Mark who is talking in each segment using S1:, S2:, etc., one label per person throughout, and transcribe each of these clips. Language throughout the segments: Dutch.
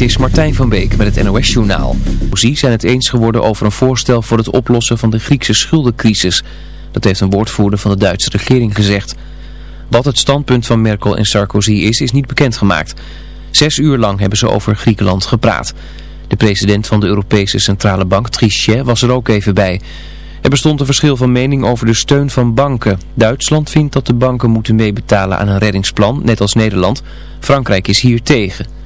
S1: Dit is Martijn van Beek met het NOS-journaal. Ze zijn het eens geworden over een voorstel voor het oplossen van de Griekse schuldencrisis. Dat heeft een woordvoerder van de Duitse regering gezegd. Wat het standpunt van Merkel en Sarkozy is, is niet bekendgemaakt. Zes uur lang hebben ze over Griekenland gepraat. De president van de Europese Centrale Bank, Trichet, was er ook even bij. Er bestond een verschil van mening over de steun van banken. Duitsland vindt dat de banken moeten meebetalen aan een reddingsplan, net als Nederland. Frankrijk is hier tegen.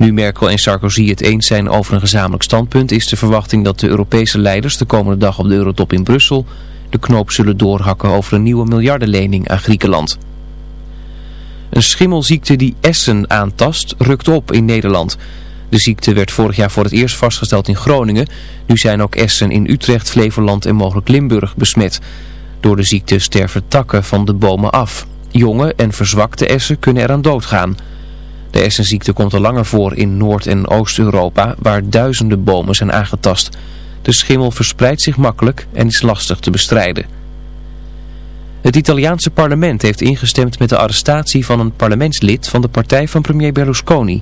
S1: Nu Merkel en Sarkozy het eens zijn over een gezamenlijk standpunt is de verwachting dat de Europese leiders de komende dag op de Eurotop in Brussel de knoop zullen doorhakken over een nieuwe miljardenlening aan Griekenland. Een schimmelziekte die Essen aantast rukt op in Nederland. De ziekte werd vorig jaar voor het eerst vastgesteld in Groningen. Nu zijn ook Essen in Utrecht, Flevoland en mogelijk Limburg besmet. Door de ziekte sterven takken van de bomen af. Jonge en verzwakte essen kunnen eraan doodgaan. De essenziekte komt al langer voor in Noord- en Oost-Europa, waar duizenden bomen zijn aangetast. De schimmel verspreidt zich makkelijk en is lastig te bestrijden. Het Italiaanse parlement heeft ingestemd met de arrestatie van een parlementslid van de partij van premier Berlusconi.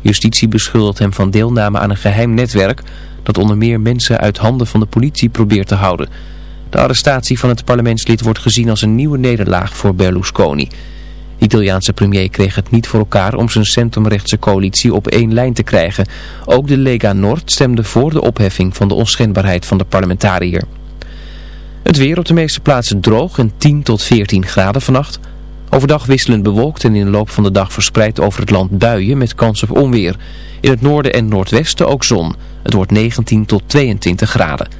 S1: Justitie beschuldigt hem van deelname aan een geheim netwerk dat onder meer mensen uit handen van de politie probeert te houden. De arrestatie van het parlementslid wordt gezien als een nieuwe nederlaag voor Berlusconi. De Italiaanse premier kreeg het niet voor elkaar om zijn centrumrechtse coalitie op één lijn te krijgen. Ook de Lega Nord stemde voor de opheffing van de onschendbaarheid van de parlementariër. Het weer op de meeste plaatsen droog en 10 tot 14 graden vannacht. Overdag wisselend bewolkt en in de loop van de dag verspreid over het land buien met kans op onweer. In het noorden en noordwesten ook zon. Het wordt 19 tot 22 graden.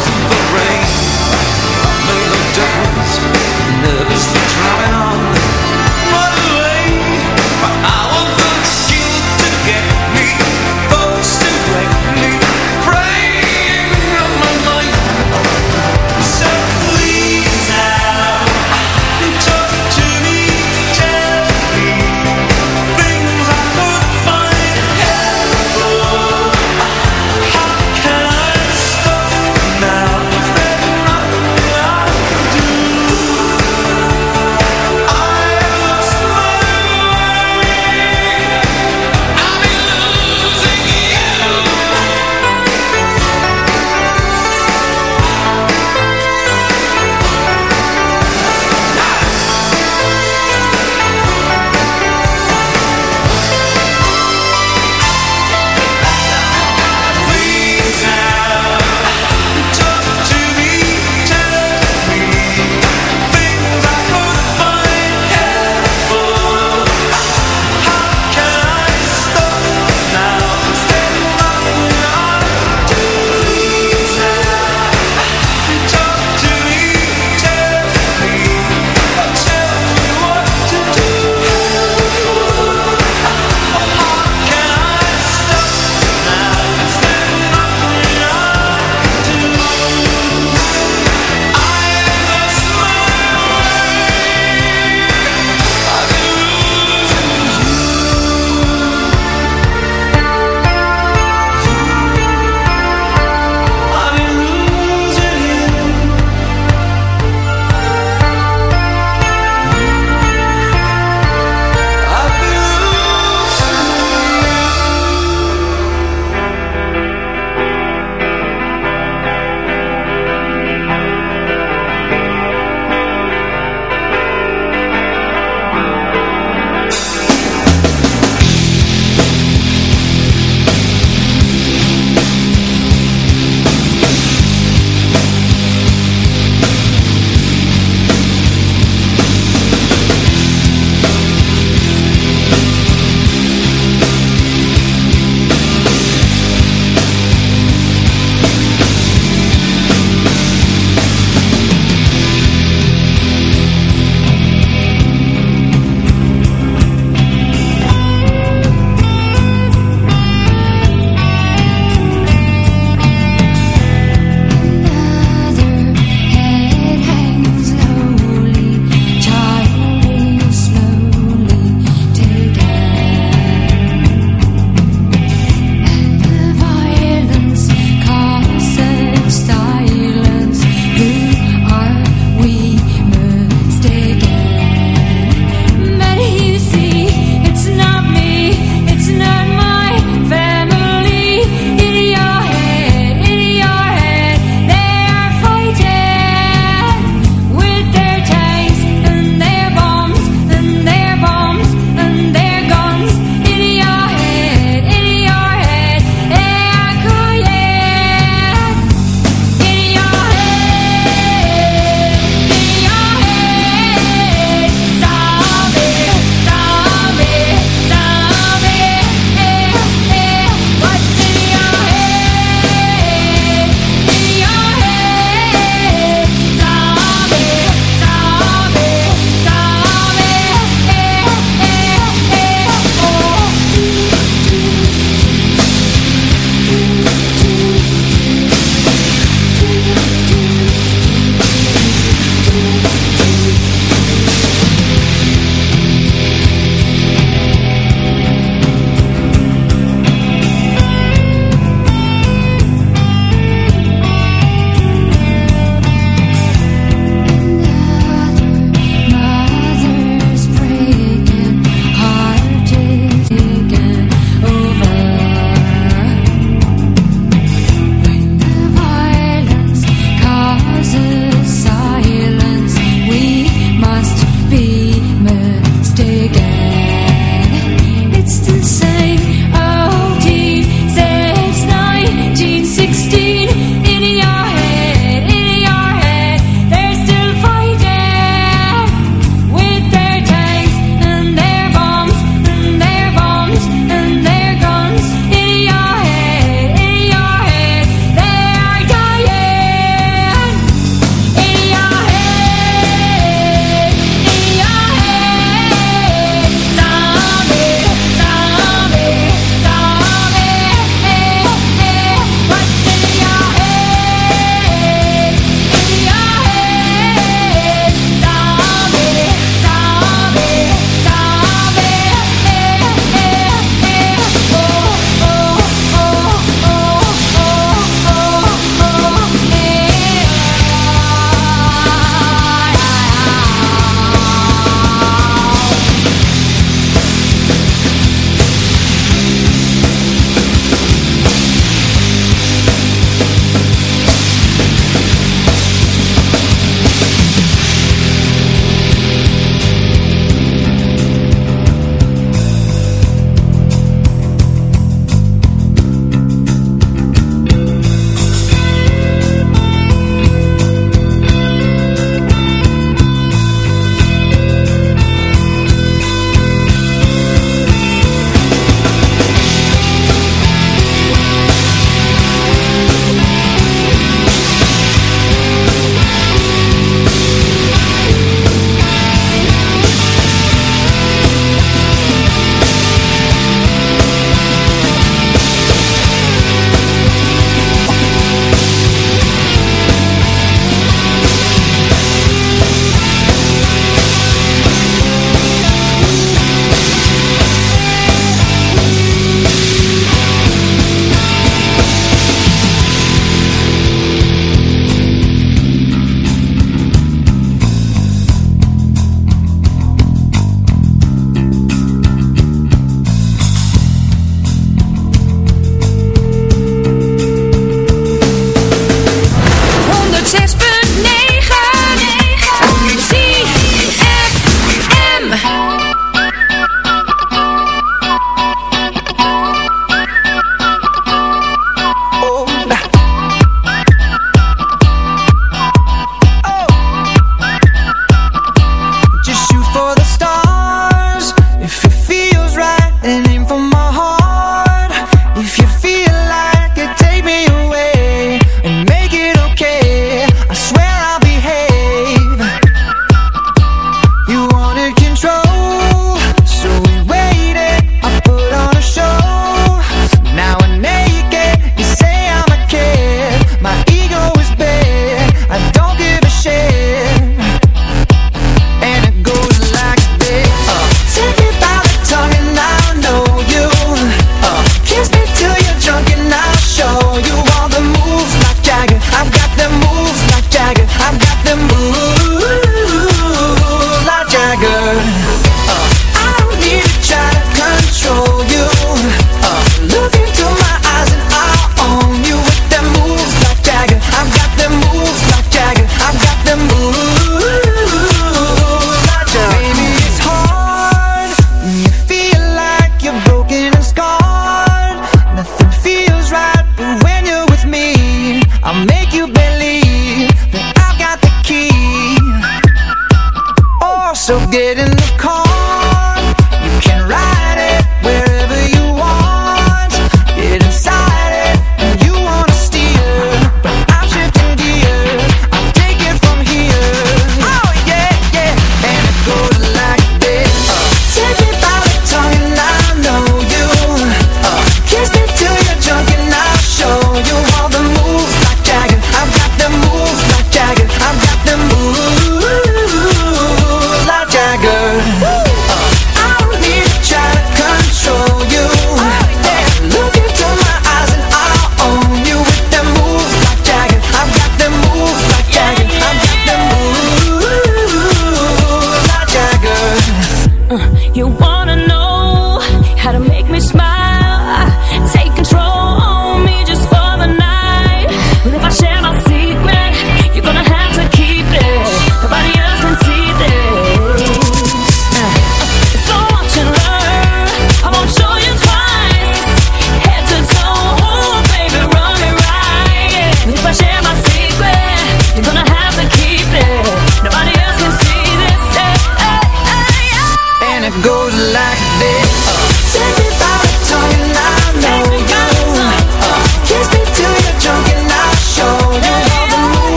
S2: thousand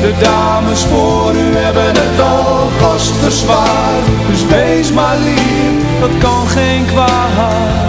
S2: De dames voor u hebben het al vast verzwaard. Dus wees maar lief, dat kan geen kwaad.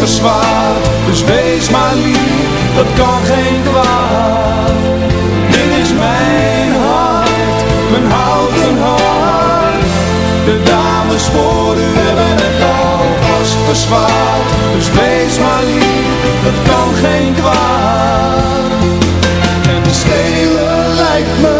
S2: dus wees maar lief, dat kan geen kwaad. Dit is mijn hart, mijn houten hart. De dames voor u hebben het al vast Dus wees maar lief, dat kan geen kwaad. En de stelen lijkt me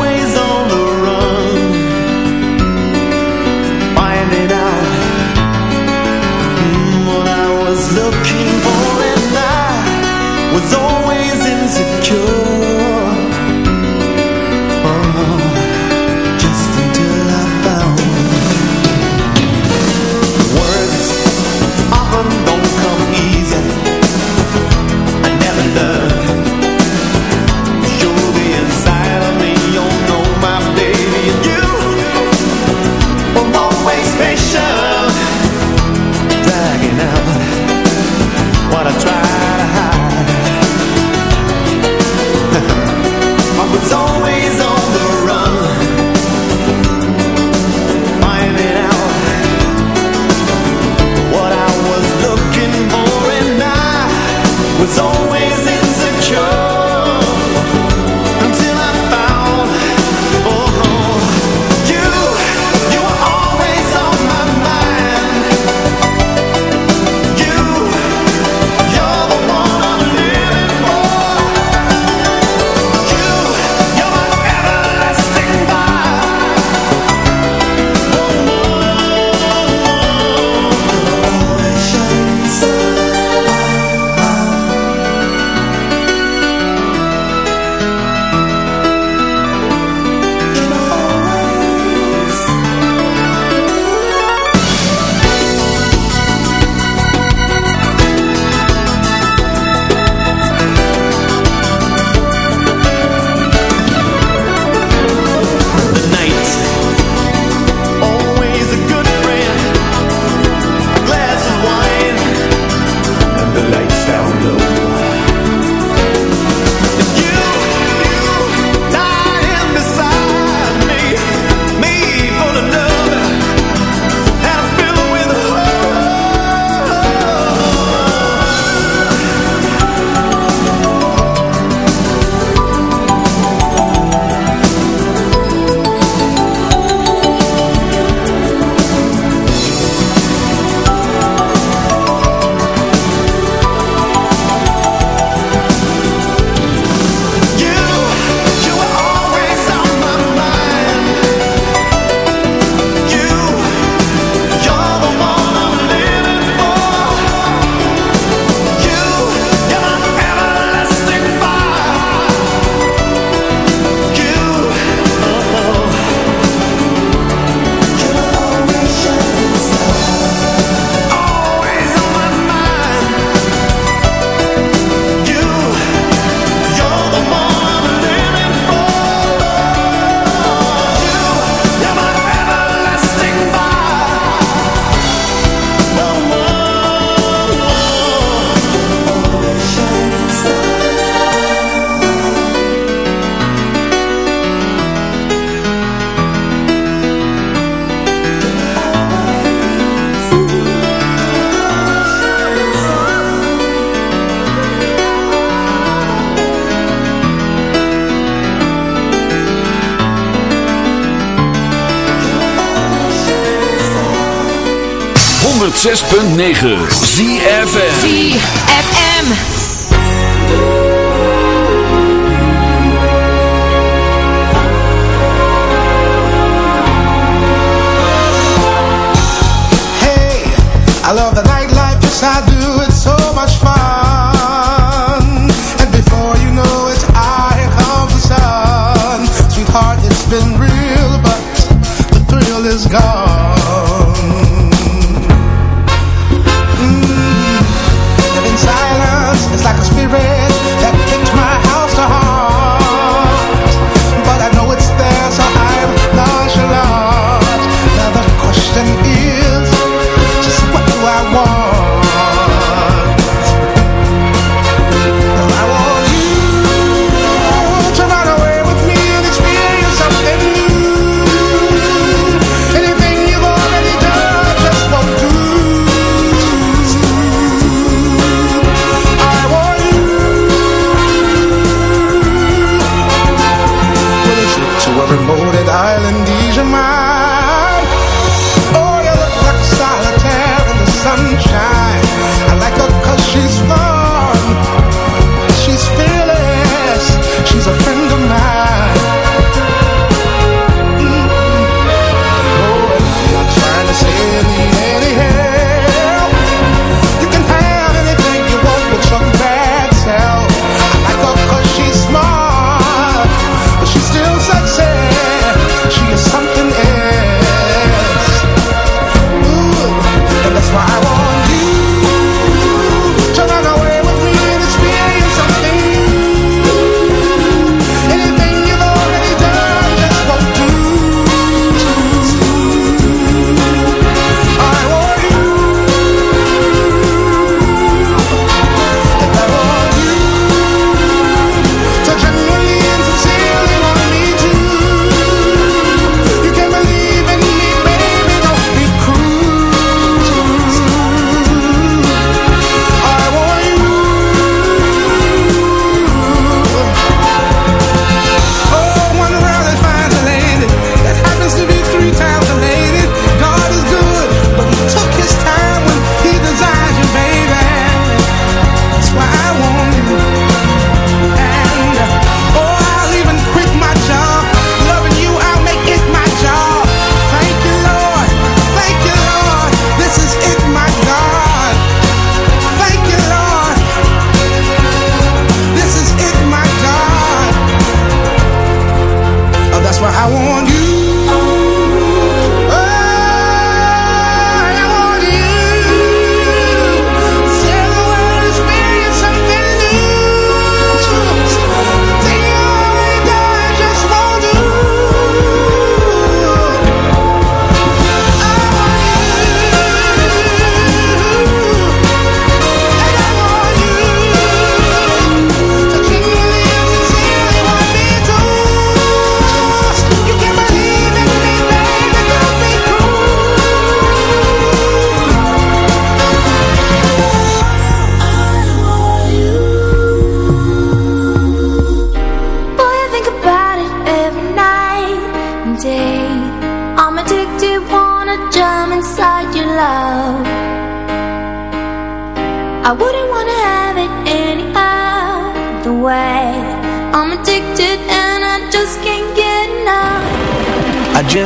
S3: 6.9 ZFN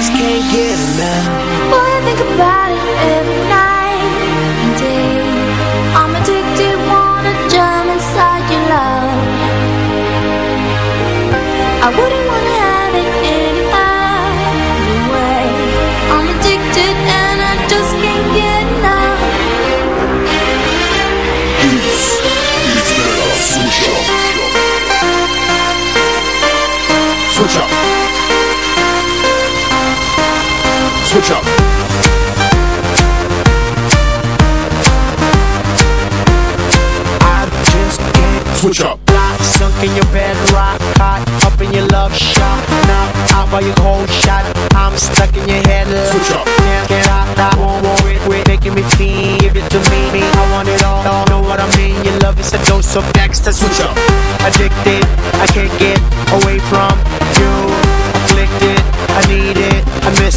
S3: Just can't get enough.
S4: Boy, I think about it every
S5: Switch up.
S3: I just can't
S5: Switch up.
S3: Lock, sunk in your bed, rock hot, up in your love shot. Now out by your cold shot, I'm stuck in your head.
S5: Switch up.
S3: Can't get out, I won't worry, quit making me feel. Give it to me, I want it all, all. Know what I mean? Your love is a dose of extra.
S5: Switch up.
S3: Addicted, I can't get away from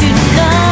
S6: should come.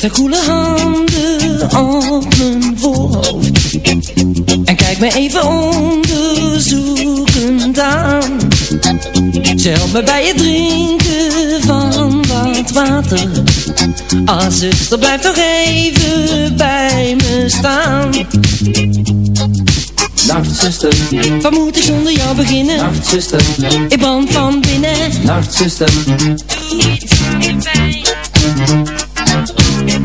S6: Haar koele handen op mijn voorhoofd En kijkt me even onderzoekend aan. Ze helpt me bij het drinken van wat water. Ah zuster blijf nog even bij me staan.
S7: Nachtzuster,
S6: Wat moet ik zonder jou beginnen?
S7: nachtzuster,
S6: Ik brand van binnen.
S7: Nachtzuster,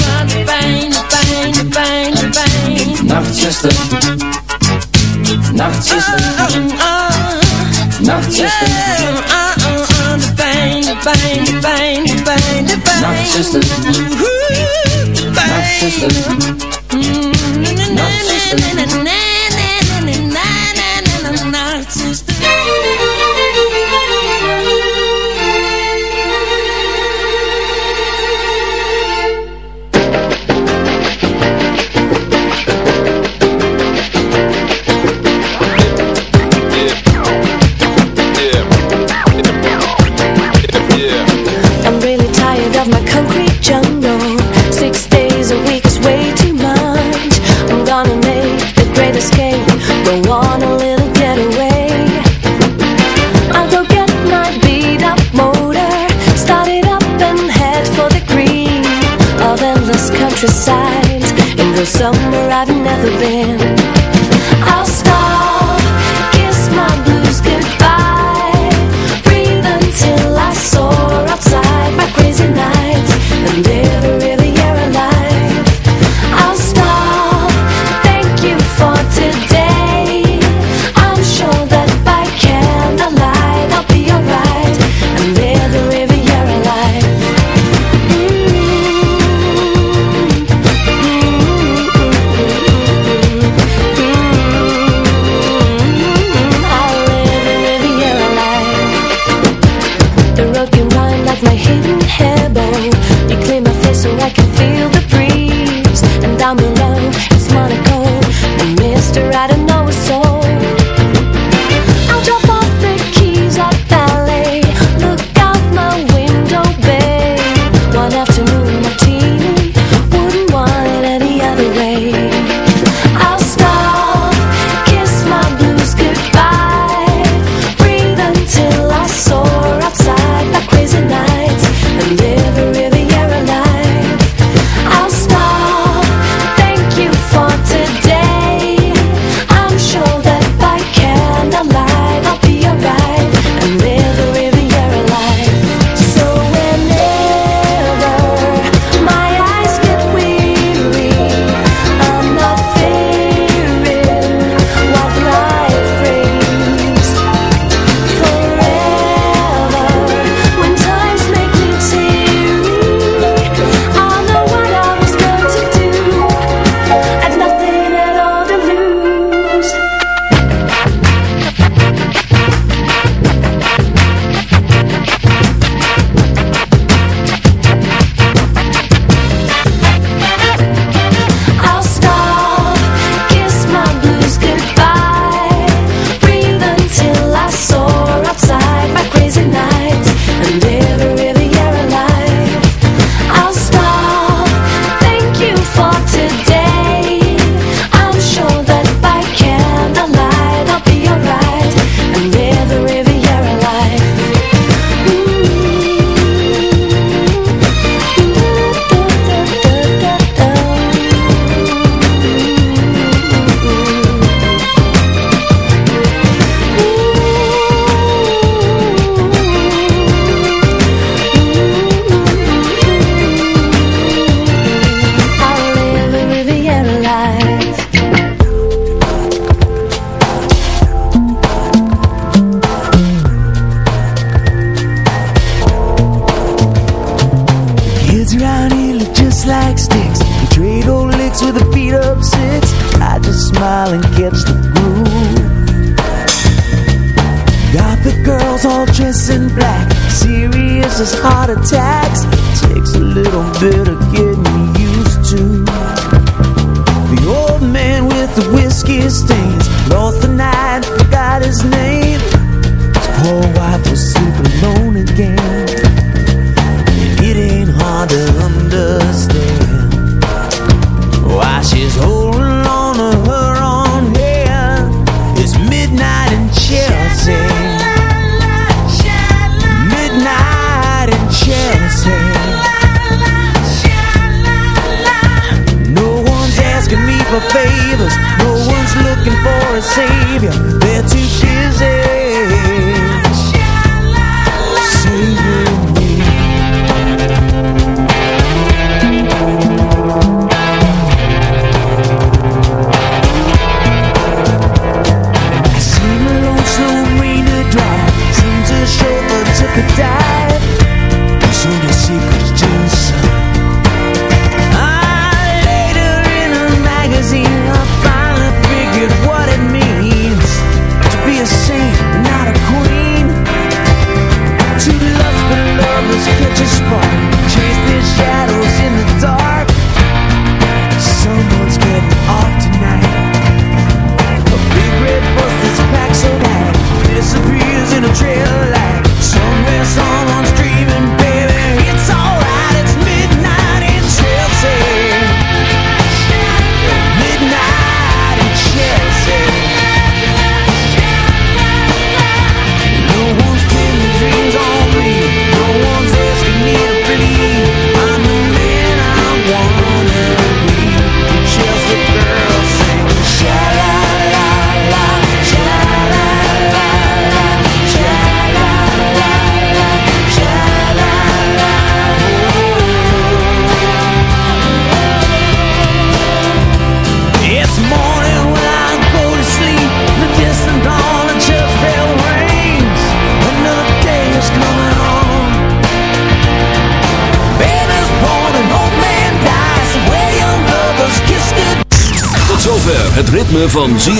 S6: pijn, de pijn, de pijn.
S7: nachtzuster, nachtzuster,
S6: Oh,
S7: nachtzuster,
S6: oh, oh, oh, de pijn, de pijn, de pijn, de pijn, de pijn.
S7: nachtzuster,
S6: Oeh, pijn.
S7: nachtzuster, nachtzuster.
S6: Nachtzuster.